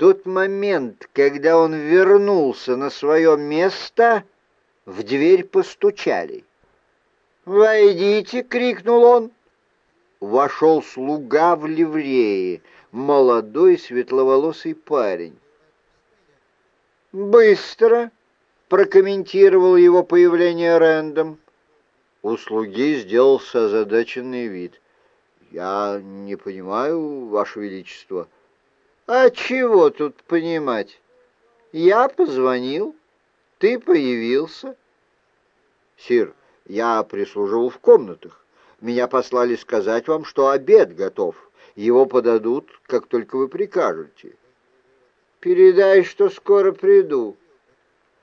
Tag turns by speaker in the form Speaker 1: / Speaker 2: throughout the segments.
Speaker 1: тот момент, когда он вернулся на свое место, в дверь постучали. «Войдите!» — крикнул он. Вошел слуга в ливрее, молодой светловолосый парень. «Быстро!» — прокомментировал его появление Рэндом. У слуги сделался озадаченный вид. «Я не понимаю, Ваше Величество». «А чего тут понимать? Я позвонил, ты появился». «Сир, я прислуживал в комнатах. Меня послали сказать вам, что обед готов. Его подадут, как только вы прикажете». «Передай, что скоро приду,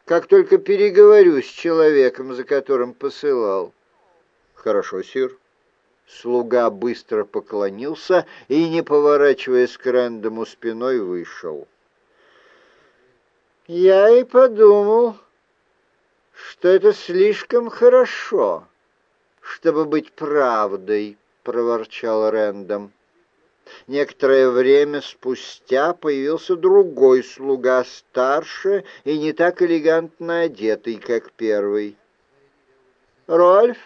Speaker 1: как только переговорю с человеком, за которым посылал». «Хорошо, сир». Слуга быстро поклонился и, не поворачиваясь к Рэндому спиной, вышел. «Я и подумал, что это слишком хорошо, чтобы быть правдой», — проворчал Рэндом. Некоторое время спустя появился другой слуга, старше и не так элегантно одетый, как первый. «Рольф?»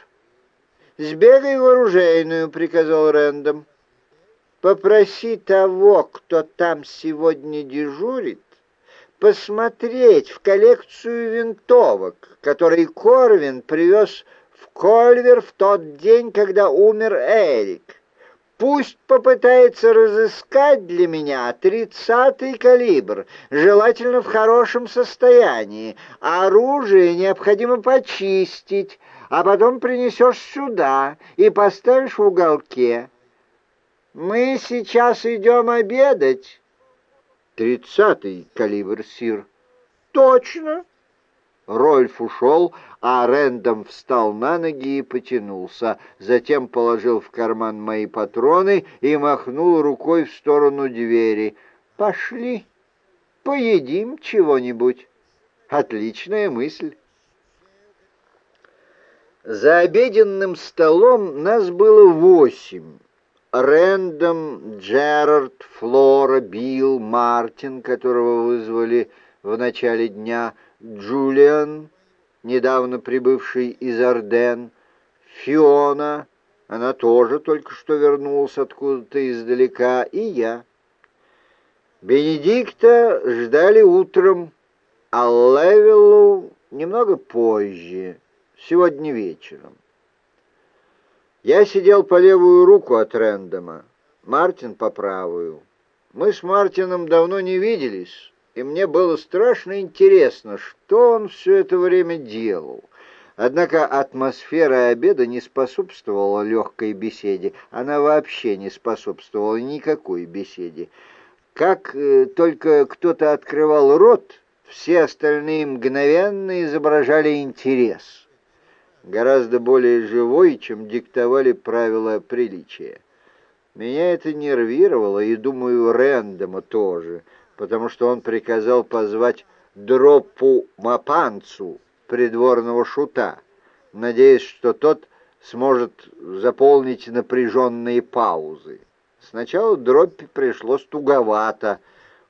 Speaker 1: «Сбегай в оружейную», — приказал Рэндом. «Попроси того, кто там сегодня дежурит, посмотреть в коллекцию винтовок, которые Корвин привез в Кольвер в тот день, когда умер Эрик. Пусть попытается разыскать для меня тридцатый калибр, желательно в хорошем состоянии. Оружие необходимо почистить, а потом принесешь сюда и поставишь в уголке. Мы сейчас идем обедать. Тридцатый калибр, сир. Точно. Рольф ушел, а Рэндом встал на ноги и потянулся. Затем положил в карман мои патроны и махнул рукой в сторону двери. «Пошли, поедим чего-нибудь». Отличная мысль. За обеденным столом нас было восемь. Рэндом, Джерард, Флора, Билл, Мартин, которого вызвали в начале дня, Джулиан, недавно прибывший из Орден, Фиона, она тоже только что вернулась откуда-то издалека, и я. Бенедикта ждали утром, а Левелу немного позже сегодня вечером. Я сидел по левую руку от Рэндома, Мартин по правую. Мы с Мартином давно не виделись, и мне было страшно интересно, что он все это время делал. Однако атмосфера обеда не способствовала легкой беседе, она вообще не способствовала никакой беседе. Как э, только кто-то открывал рот, все остальные мгновенно изображали интерес гораздо более живой, чем диктовали правила приличия. Меня это нервировало, и, думаю, Рэндома тоже, потому что он приказал позвать Дропу Мапанцу, придворного шута, надеясь, что тот сможет заполнить напряженные паузы. Сначала Дроппе пришлось туговато.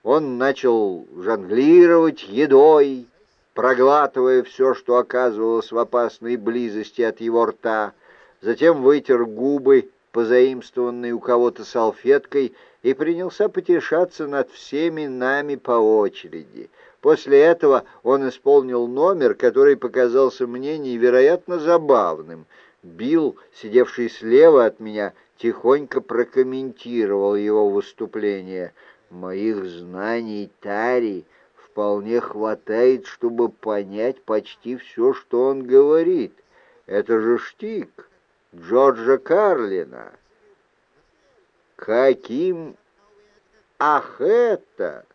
Speaker 1: Он начал жонглировать едой, проглатывая все, что оказывалось в опасной близости от его рта, затем вытер губы, позаимствованные у кого-то салфеткой, и принялся потешаться над всеми нами по очереди. После этого он исполнил номер, который показался мне невероятно забавным. Билл, сидевший слева от меня, тихонько прокомментировал его выступление. «Моих знаний Тари вполне хватает, чтобы понять почти все, что он говорит. Это же штик Джорджа Карлина. Каким... Ах, это...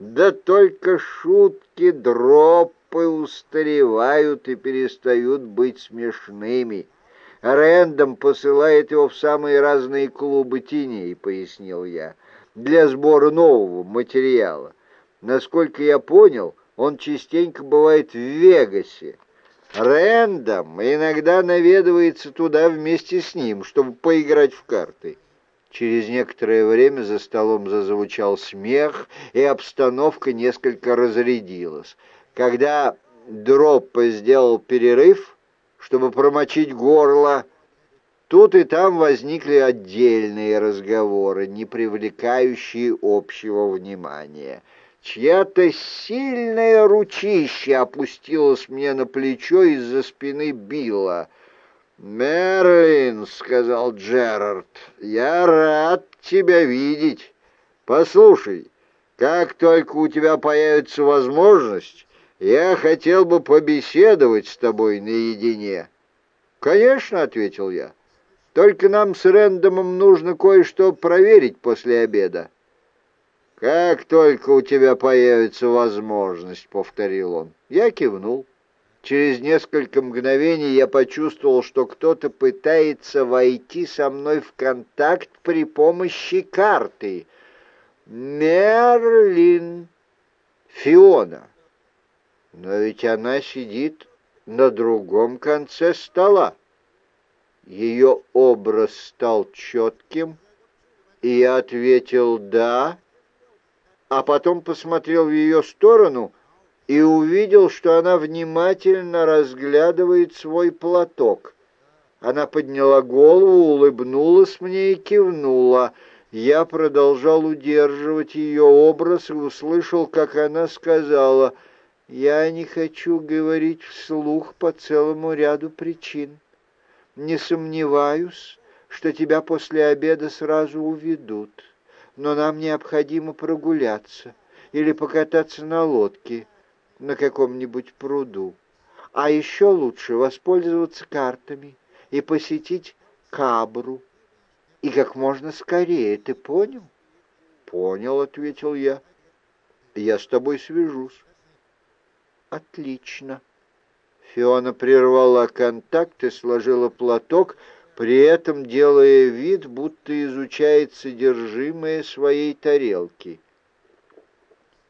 Speaker 1: Да только шутки дропы устаревают и перестают быть смешными. Рэндом посылает его в самые разные клубы теней, пояснил я, для сбора нового материала. Насколько я понял, он частенько бывает в Вегасе. Рэндом иногда наведывается туда вместе с ним, чтобы поиграть в карты. Через некоторое время за столом зазвучал смех, и обстановка несколько разрядилась. Когда Дроппа сделал перерыв, чтобы промочить горло, тут и там возникли отдельные разговоры, не привлекающие общего внимания. Чья-то сильная ручища опустилась мне на плечо из-за спины Билла — «Мерлин», — сказал Джерард, — «я рад тебя видеть. Послушай, как только у тебя появится возможность, я хотел бы побеседовать с тобой наедине». «Конечно», — ответил я, — «только нам с Рэндомом нужно кое-что проверить после обеда». «Как только у тебя появится возможность», — повторил он. Я кивнул. Через несколько мгновений я почувствовал, что кто-то пытается войти со мной в контакт при помощи карты. Мерлин. Фиона. Но ведь она сидит на другом конце стола. Ее образ стал четким, и я ответил «да», а потом посмотрел в ее сторону — и увидел, что она внимательно разглядывает свой платок. Она подняла голову, улыбнулась мне и кивнула. Я продолжал удерживать ее образ и услышал, как она сказала, «Я не хочу говорить вслух по целому ряду причин. Не сомневаюсь, что тебя после обеда сразу уведут, но нам необходимо прогуляться или покататься на лодке» на каком-нибудь пруду. А еще лучше воспользоваться картами и посетить Кабру. И как можно скорее, ты понял? Понял, ответил я. Я с тобой свяжусь. Отлично. Фиона прервала контакт и сложила платок, при этом делая вид, будто изучает содержимое своей тарелки.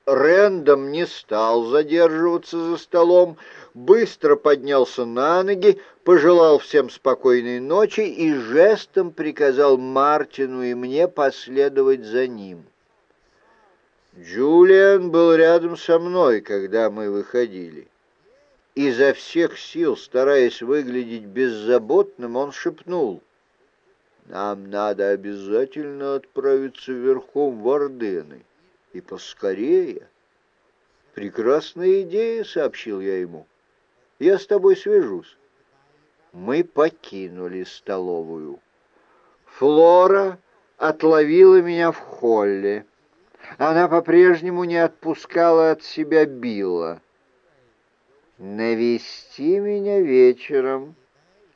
Speaker 1: Рэндом не стал задерживаться за столом, быстро поднялся на ноги, пожелал всем спокойной ночи и жестом приказал Мартину и мне последовать за ним. Джулиан был рядом со мной, когда мы выходили. Изо всех сил, стараясь выглядеть беззаботным, он шепнул. «Нам надо обязательно отправиться верхом в Ордены и поскорее. Прекрасная идея, сообщил я ему. Я с тобой свяжусь. Мы покинули столовую. Флора отловила меня в холле. Она по-прежнему не отпускала от себя Билла. «Навести меня вечером.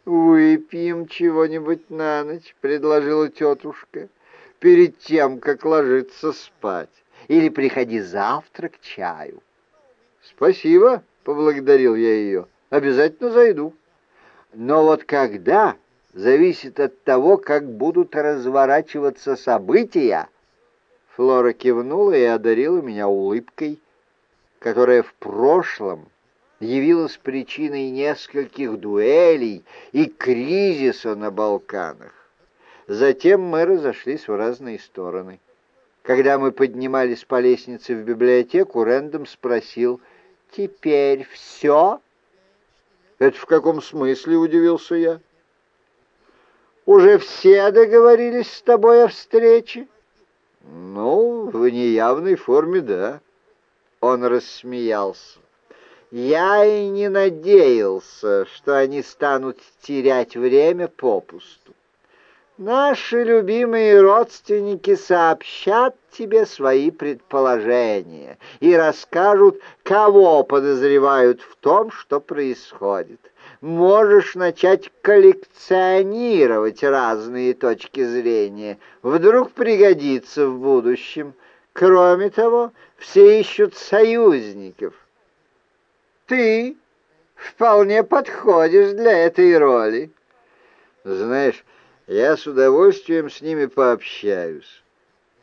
Speaker 1: Выпьем чего-нибудь на ночь», — предложила тетушка, «перед тем, как ложиться спать» или приходи завтра к чаю». «Спасибо», — поблагодарил я ее, — «обязательно зайду». «Но вот когда, зависит от того, как будут разворачиваться события». Флора кивнула и одарила меня улыбкой, которая в прошлом явилась причиной нескольких дуэлей и кризиса на Балканах. Затем мы разошлись в разные стороны. Когда мы поднимались по лестнице в библиотеку, Рэндом спросил, «Теперь все?» «Это в каком смысле?» — удивился я. «Уже все договорились с тобой о встрече?» «Ну, в неявной форме, да». Он рассмеялся. «Я и не надеялся, что они станут терять время попусту. Наши любимые родственники сообщат тебе свои предположения и расскажут, кого подозревают в том, что происходит. Можешь начать коллекционировать разные точки зрения. Вдруг пригодится в будущем. Кроме того, все ищут союзников. Ты вполне подходишь для этой роли. Знаешь, я с удовольствием с ними пообщаюсь.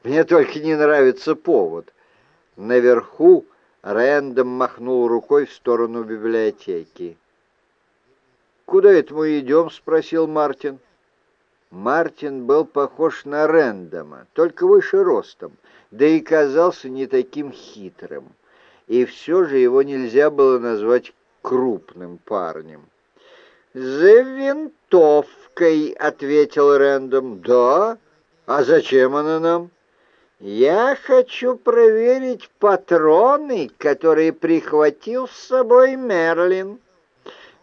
Speaker 1: Мне только не нравится повод. Наверху Рэндом махнул рукой в сторону библиотеки. «Куда это мы идем?» — спросил Мартин. Мартин был похож на Рэндома, только выше ростом, да и казался не таким хитрым. И все же его нельзя было назвать крупным парнем. «За винтовкой», — ответил Рэндом. «Да? А зачем она нам?» «Я хочу проверить патроны, которые прихватил с собой Мерлин.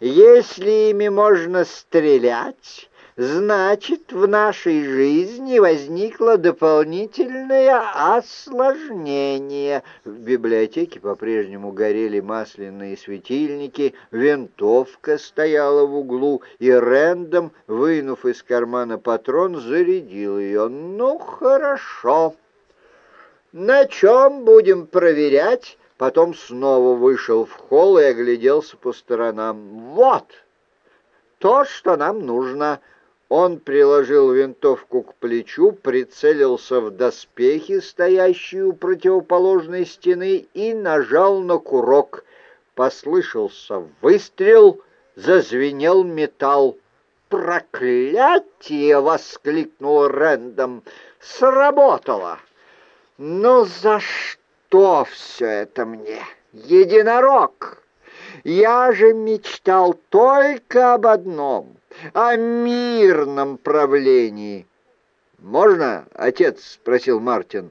Speaker 1: Если ими можно стрелять, значит, в нашей жизни возникло дополнительное осложнение. В библиотеке по-прежнему горели масляные светильники, винтовка стояла в углу, и Рэндом, вынув из кармана патрон, зарядил ее. «Ну, хорошо. На чем будем проверять?» Потом снова вышел в холл и огляделся по сторонам. «Вот! То, что нам нужно!» Он приложил винтовку к плечу, прицелился в доспехи, стоящие у противоположной стены, и нажал на курок. Послышался выстрел, зазвенел металл. «Проклятие!» — воскликнул Рэндом. «Сработало!» «Ну за что все это мне? Единорог! Я же мечтал только об одном — о мирном правлении. «Можно, отец?» — спросил Мартин.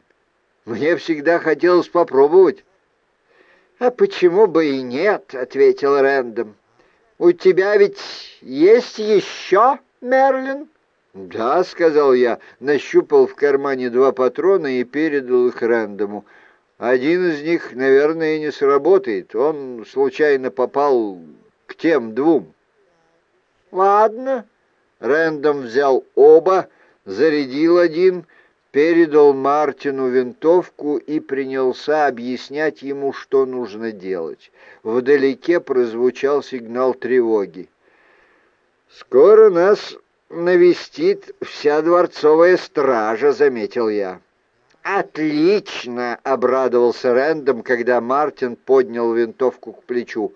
Speaker 1: «Мне всегда хотелось попробовать». «А почему бы и нет?» — ответил Рэндом. «У тебя ведь есть еще, Мерлин?» «Да», — сказал я, нащупал в кармане два патрона и передал их Рэндому. «Один из них, наверное, не сработает. Он случайно попал к тем двум». «Ладно». Рэндом взял оба, зарядил один, передал Мартину винтовку и принялся объяснять ему, что нужно делать. Вдалеке прозвучал сигнал тревоги. «Скоро нас навестит вся дворцовая стража», — заметил я. «Отлично!» — обрадовался Рэндом, когда Мартин поднял винтовку к плечу.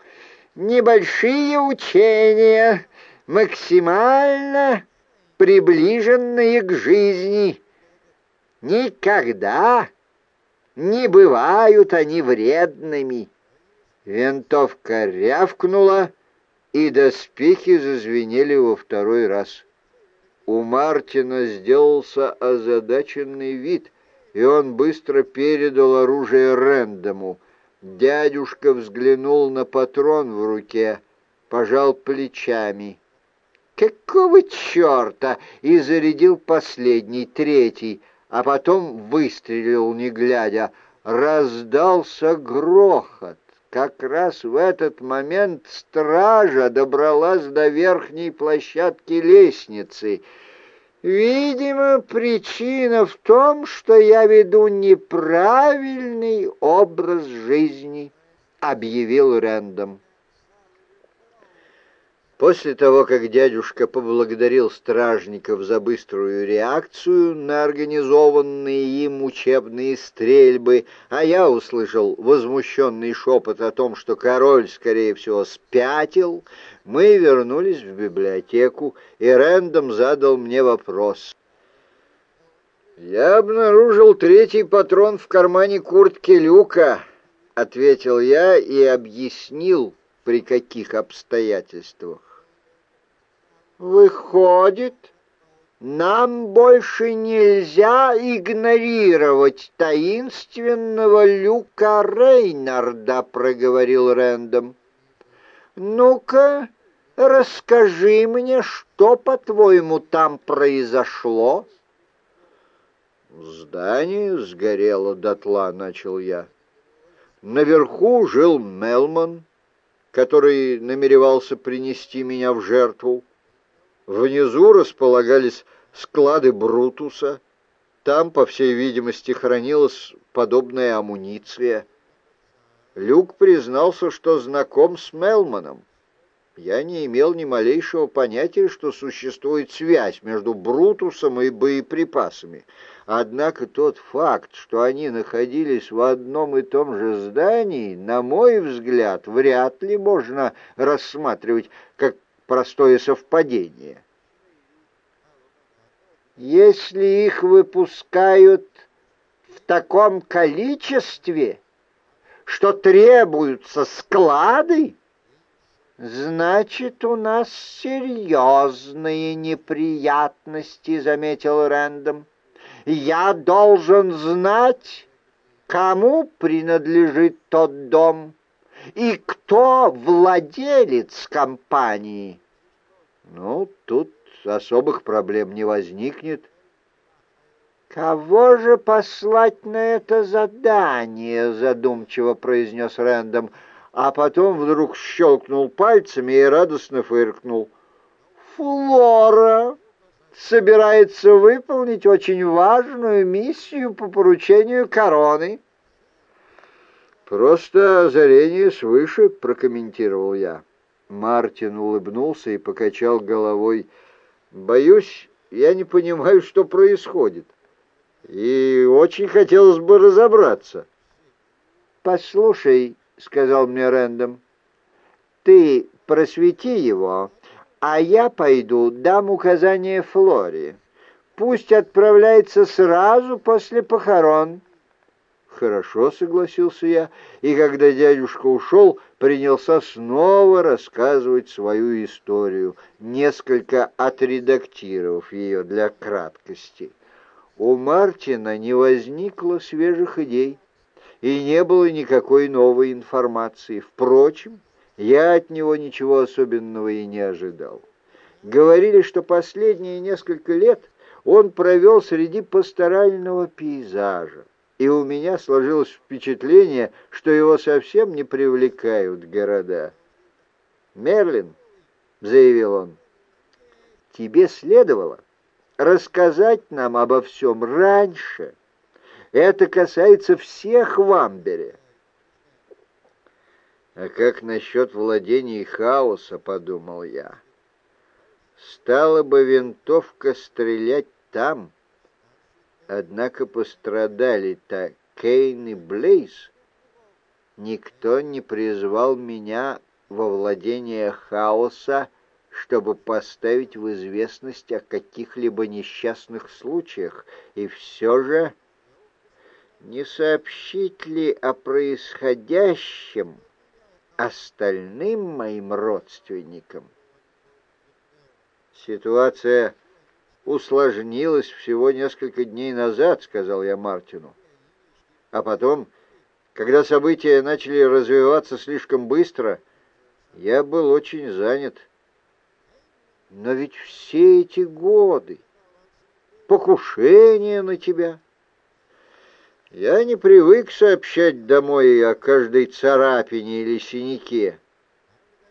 Speaker 1: «Небольшие учения максимально приближенные к жизни. Никогда не бывают они вредными. Винтовка рявкнула, и доспехи зазвенели во второй раз. У Мартина сделался озадаченный вид, и он быстро передал оружие Рэндому. Дядюшка взглянул на патрон в руке, пожал плечами — «Какого черта?» и зарядил последний, третий, а потом выстрелил, не глядя. Раздался грохот. Как раз в этот момент стража добралась до верхней площадки лестницы. «Видимо, причина в том, что я веду неправильный образ жизни», — объявил Рэндом. После того, как дядюшка поблагодарил стражников за быструю реакцию на организованные им учебные стрельбы, а я услышал возмущенный шепот о том, что король, скорее всего, спятил, мы вернулись в библиотеку, и Рэндом задал мне вопрос. «Я обнаружил третий патрон в кармане куртки Люка», — ответил я и объяснил, при каких обстоятельствах. Выходит, нам больше нельзя игнорировать таинственного Люка Рейнарда, проговорил Рэндом. Ну-ка, расскажи мне, что, по-твоему, там произошло? Здание сгорело дотла, начал я. Наверху жил Мелман, который намеревался принести меня в жертву. Внизу располагались склады Брутуса. Там, по всей видимости, хранилась подобная амуниция. Люк признался, что знаком с Мелманом. Я не имел ни малейшего понятия, что существует связь между Брутусом и боеприпасами. Однако тот факт, что они находились в одном и том же здании, на мой взгляд, вряд ли можно рассматривать как простое совпадение. Если их выпускают в таком количестве, что требуются склады, значит, у нас серьезные неприятности, заметил Рэндом. Я должен знать, кому принадлежит тот дом и кто владелец компании. Ну, тут особых проблем не возникнет. «Кого же послать на это задание?» — задумчиво произнес Рэндом, а потом вдруг щелкнул пальцами и радостно фыркнул. «Флора собирается выполнить очень важную миссию по поручению короны».
Speaker 2: «Просто озарение свыше», — прокомментировал я. Мартин улыбнулся и покачал головой. «Боюсь, я не понимаю, что происходит» и очень хотелось бы разобраться.
Speaker 1: «Послушай», — сказал мне Рэндом, — «ты просвети его, а я пойду дам указание Флоре. Пусть отправляется сразу после похорон».
Speaker 2: «Хорошо», — согласился я, и когда дядюшка ушел, принялся снова рассказывать свою историю, несколько отредактировав ее для краткости у Мартина не возникло свежих идей и не было никакой новой информации. Впрочем, я от него ничего особенного и не ожидал. Говорили, что последние несколько лет он провел среди пасторального пейзажа, и у меня сложилось впечатление, что его совсем не привлекают города. «Мерлин», — заявил он, — «тебе следовало рассказать нам обо всем раньше. Это касается всех в Амбере. А как насчет владений хаоса, подумал я. Стала бы винтовка стрелять там, однако пострадали-то Кейн и Блейз. Никто не призвал меня во владение хаоса, чтобы поставить в известность о каких-либо несчастных случаях, и все же не сообщить ли о происходящем остальным моим родственникам? Ситуация усложнилась всего несколько дней назад, сказал я Мартину. А потом, когда события начали развиваться слишком быстро, я был очень занят. Но ведь все эти годы, покушение на тебя... Я не привык сообщать домой о каждой царапине или синяке.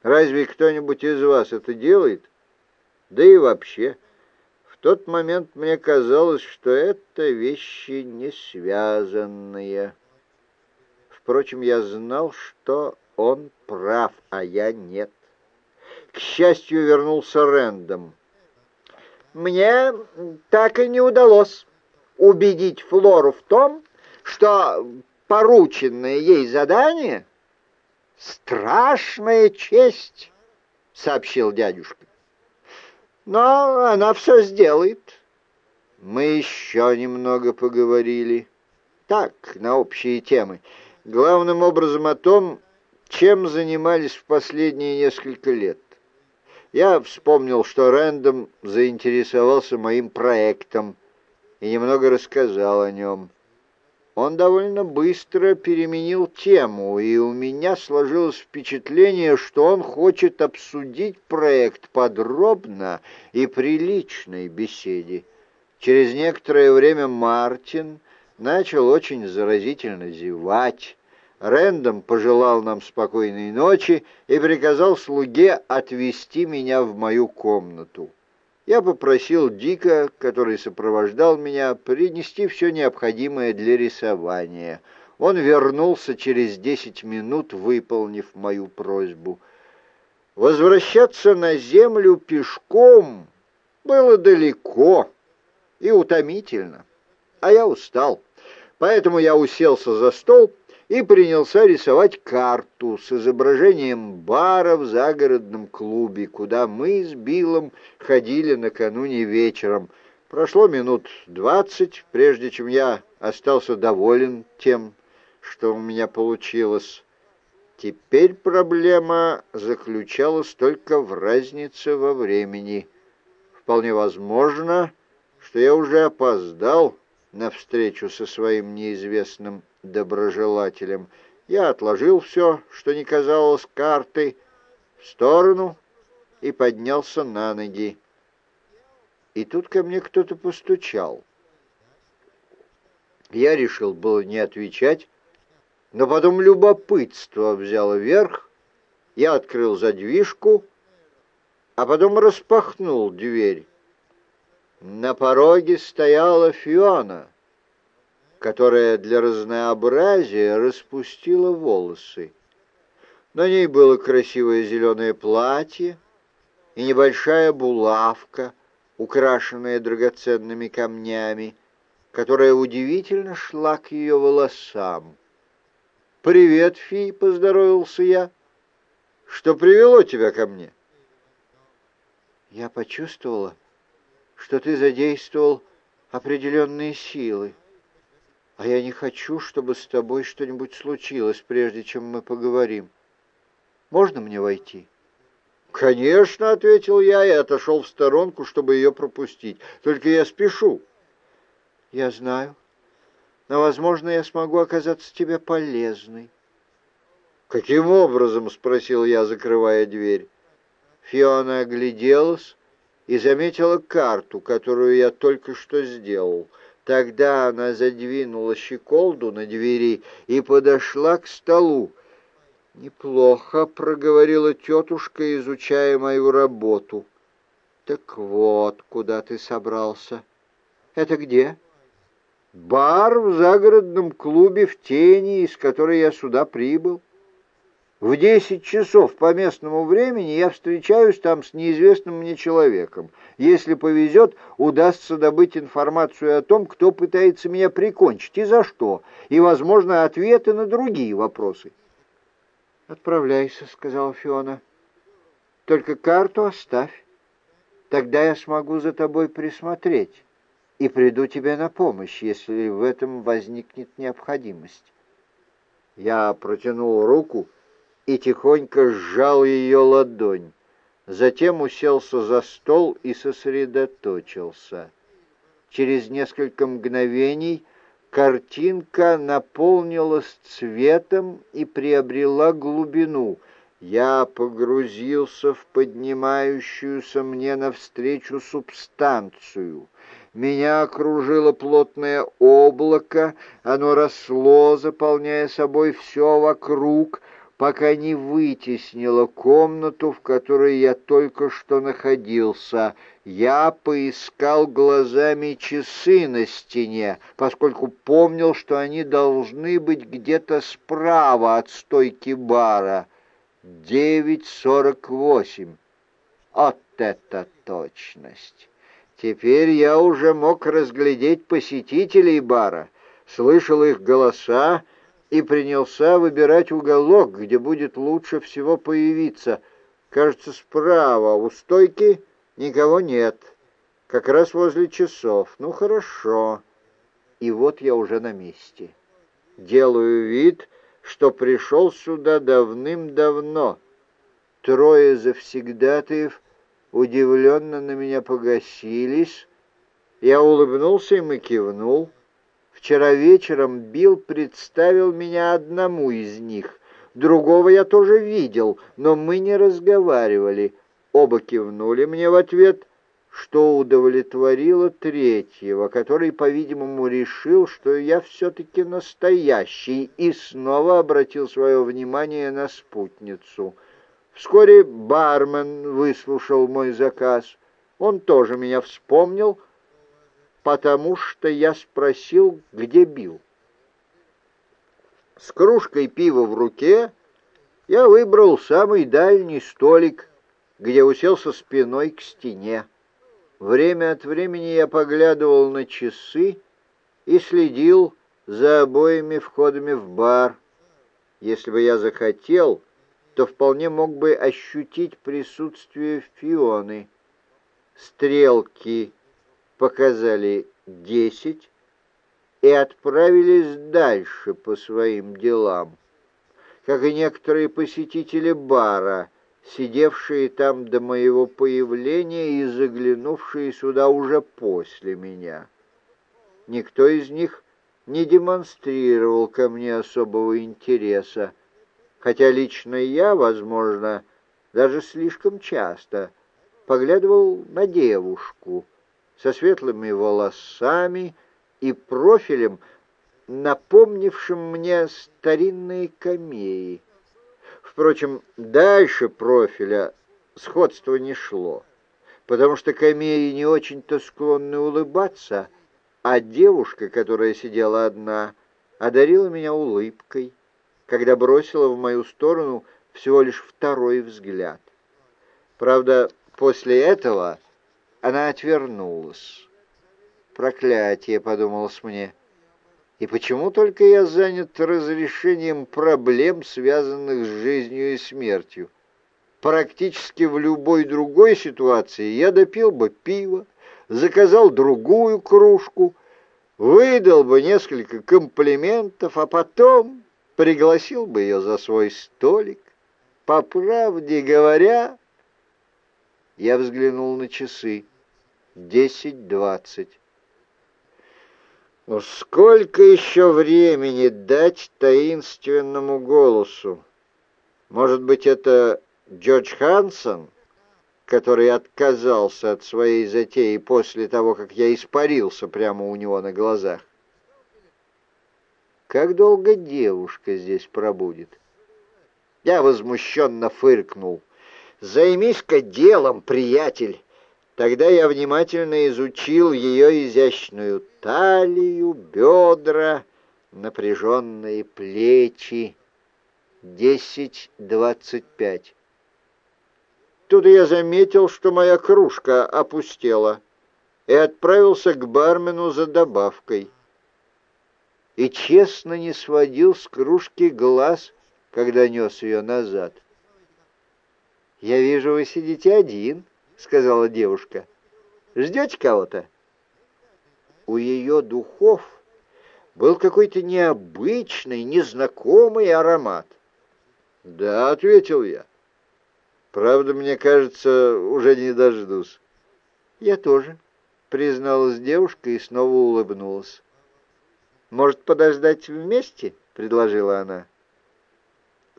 Speaker 2: Разве кто-нибудь из вас это делает? Да и вообще, тот момент мне казалось, что это вещи не связанные. Впрочем, я знал, что он прав, а я нет. К счастью, вернулся Рэндом. Мне так и не удалось убедить Флору в том, что порученное ей задание — страшная честь, — сообщил дядюшка. Но она все сделает. Мы еще немного поговорили. Так, на общие темы. Главным образом о том, чем занимались в последние несколько лет. Я вспомнил, что Рэндом заинтересовался моим проектом и немного рассказал о нем. Он довольно быстро переменил тему, и у меня сложилось впечатление, что он хочет обсудить проект подробно и при личной беседе. Через некоторое время Мартин начал очень заразительно зевать, Рэндом пожелал нам спокойной ночи и приказал слуге отвезти меня в мою комнату. Я попросил Дика, который сопровождал меня, принести все необходимое для рисования. Он вернулся через десять минут, выполнив мою просьбу. Возвращаться на землю пешком было далеко и утомительно, а я устал. Поэтому я уселся за стол и принялся рисовать карту с изображением бара в загородном клубе, куда мы с Биллом ходили накануне вечером. Прошло минут двадцать, прежде чем я остался доволен тем, что у меня получилось. Теперь проблема заключалась только в разнице во времени. Вполне возможно, что я уже опоздал на встречу со своим неизвестным доброжелателем. Я отложил все, что не казалось картой, в сторону и поднялся на ноги. И тут ко мне кто-то постучал. Я решил было не отвечать, но потом любопытство взяло верх. Я открыл задвижку, а потом распахнул дверь. На пороге стояла Фиона, которая для разнообразия распустила волосы. На ней было красивое зеленое платье и небольшая булавка, украшенная драгоценными камнями, которая удивительно шла к ее волосам. «Привет, Фи!» — поздоровался я. «Что привело тебя ко мне?»
Speaker 1: «Я почувствовала, что ты задействовал определенные силы, а я не хочу, чтобы с тобой что-нибудь случилось, прежде чем мы поговорим. Можно мне войти?»
Speaker 2: «Конечно», — ответил я и отошел в сторонку, чтобы ее пропустить. «Только я спешу».
Speaker 1: «Я знаю но, возможно, я смогу оказаться тебе полезной.
Speaker 2: «Каким образом?» — спросил я, закрывая дверь.
Speaker 1: Фиона огляделась и заметила карту, которую я только что сделал. Тогда она задвинула щеколду на двери и подошла к столу. «Неплохо», — проговорила тетушка, изучая мою работу. «Так вот, куда ты собрался. Это где?» Бар в загородном клубе в тени, из которой я сюда прибыл. В десять часов по местному времени я встречаюсь там с неизвестным мне человеком. Если повезет, удастся добыть информацию о том, кто пытается меня прикончить и за что, и, возможно, ответы на другие вопросы. «Отправляйся», — сказала Фиона. «Только карту оставь. Тогда я смогу за тобой присмотреть» и приду тебе на помощь, если в этом возникнет необходимость. Я протянул руку и тихонько сжал ее ладонь. Затем уселся за стол и сосредоточился. Через несколько мгновений картинка наполнилась цветом и приобрела глубину. Я погрузился в поднимающуюся мне навстречу субстанцию — меня окружило плотное облако, оно росло, заполняя собой все вокруг, пока не вытеснило комнату, в которой я только что находился. Я поискал глазами часы на стене, поскольку помнил, что они должны быть где-то справа от стойки бара. Девять сорок восемь. Вот это точность! Теперь я уже мог разглядеть посетителей бара, слышал их голоса и принялся выбирать уголок, где будет лучше всего появиться. Кажется, справа у стойки никого нет, как раз возле часов. Ну, хорошо. И вот я уже на месте. Делаю вид, что пришел сюда давным-давно. Трое завсегдатаев — удивленно на меня погасились. Я улыбнулся им и кивнул. Вчера вечером Билл представил меня одному из них. Другого я тоже видел, но мы не разговаривали. Оба кивнули мне в ответ, что удовлетворило третьего, который, по-видимому, решил, что я все-таки настоящий, и снова обратил свое внимание на спутницу — Вскоре бармен выслушал мой заказ. Он тоже меня вспомнил, потому что я спросил, где бил. С кружкой пива в руке я выбрал самый дальний столик, где уселся спиной к стене. Время от времени я поглядывал на часы и следил за обоими входами в бар. Если бы я захотел, то вполне мог бы ощутить присутствие Фионы. Стрелки показали десять и отправились дальше по своим делам, как и некоторые посетители бара, сидевшие там до моего появления и заглянувшие сюда уже после меня. Никто из них не демонстрировал ко мне особого интереса, хотя лично я, возможно, даже слишком часто поглядывал на девушку со светлыми волосами и профилем, напомнившим мне старинные камеи. Впрочем, дальше профиля сходство не шло, потому что камеи не очень-то склонны улыбаться, а девушка, которая сидела одна, одарила меня улыбкой, когда бросила в мою сторону всего лишь второй взгляд. Правда, после этого она отвернулась. «Проклятие!» — подумалось мне. «И почему только я занят разрешением проблем, связанных с жизнью и смертью? Практически в любой другой ситуации я допил бы пиво, заказал другую кружку, выдал бы несколько комплиментов, а потом пригласил бы ее за свой столик. По правде говоря, я взглянул на часы. Десять двадцать. Ну, сколько еще времени дать таинственному голосу? Может быть, это Джордж Хансон, который отказался от своей затеи после того, как я испарился прямо у него на глазах? Как долго девушка здесь пробудет? Я возмущенно фыркнул. «Займись-ка делом, приятель!» Тогда я внимательно изучил ее изящную талию, бедра, напряженные плечи. Десять двадцать пять. Тут я заметил, что моя кружка опустела, и отправился к бармену за добавкой и честно не сводил с кружки глаз, когда нес ее назад. «Я вижу, вы сидите один», — сказала девушка. «Ждете кого-то?» У ее духов был какой-то необычный, незнакомый аромат. «Да», — ответил я. «Правда, мне кажется, уже не дождусь». «Я тоже», — призналась девушка и снова улыбнулась. «Может, подождать вместе?» — предложила она.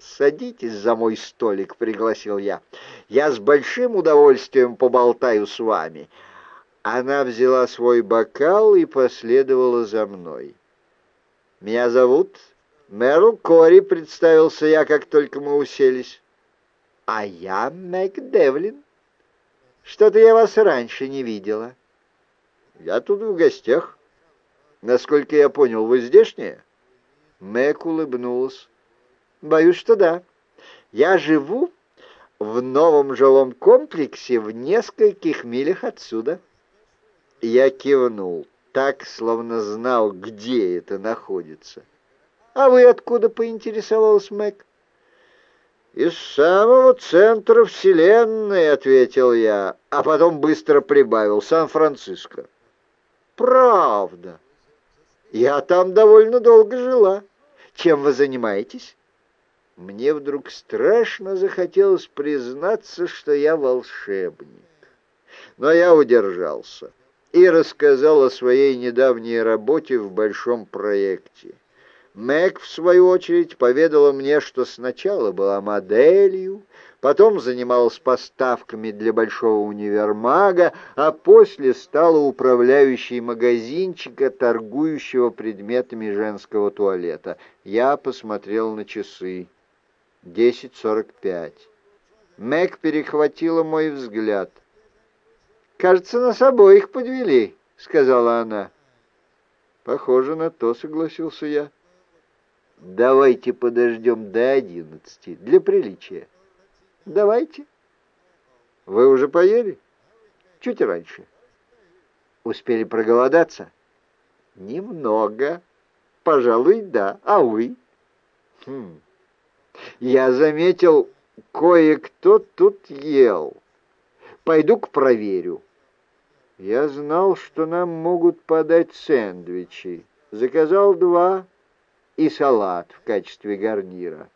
Speaker 1: «Садитесь за мой столик», — пригласил я. «Я с большим удовольствием поболтаю с вами». Она взяла свой бокал и последовала за мной. «Меня зовут Мэрл Кори», — представился я, как только мы уселись. «А я Мэг Девлин. Что-то я вас раньше не видела». «Я тут в гостях». Насколько я понял, вы здешняя? Мэг улыбнулась. Боюсь, что да. Я живу в новом жилом комплексе в нескольких милях отсюда. Я кивнул, так, словно знал, где это находится. «А вы откуда?» — поинтересовалась Мэг. «Из самого центра Вселенной», — ответил я, а потом быстро прибавил, «Сан-Франциско». «Правда?» Я там довольно долго жила. Чем вы занимаетесь? Мне вдруг страшно захотелось признаться, что я волшебник. Но я удержался и рассказал о своей недавней работе в большом проекте. Мэг, в свою очередь, поведала мне, что сначала была моделью, потом занималась поставками для большого универмага, а после стала управляющей магазинчика, торгующего предметами женского туалета. Я посмотрел на часы. Десять сорок пять. Мэг перехватила мой взгляд. «Кажется, нас обоих подвели», — сказала она. «Похоже на то», — согласился я. «Давайте подождем до одиннадцати, для приличия». Давайте. Вы уже поели? Чуть раньше. Успели проголодаться? Немного. Пожалуй, да. А вы? Хм. Я заметил, кое-кто тут ел. Пойду-ка проверю. Я знал, что нам могут подать сэндвичи. Заказал два и салат в качестве гарнира.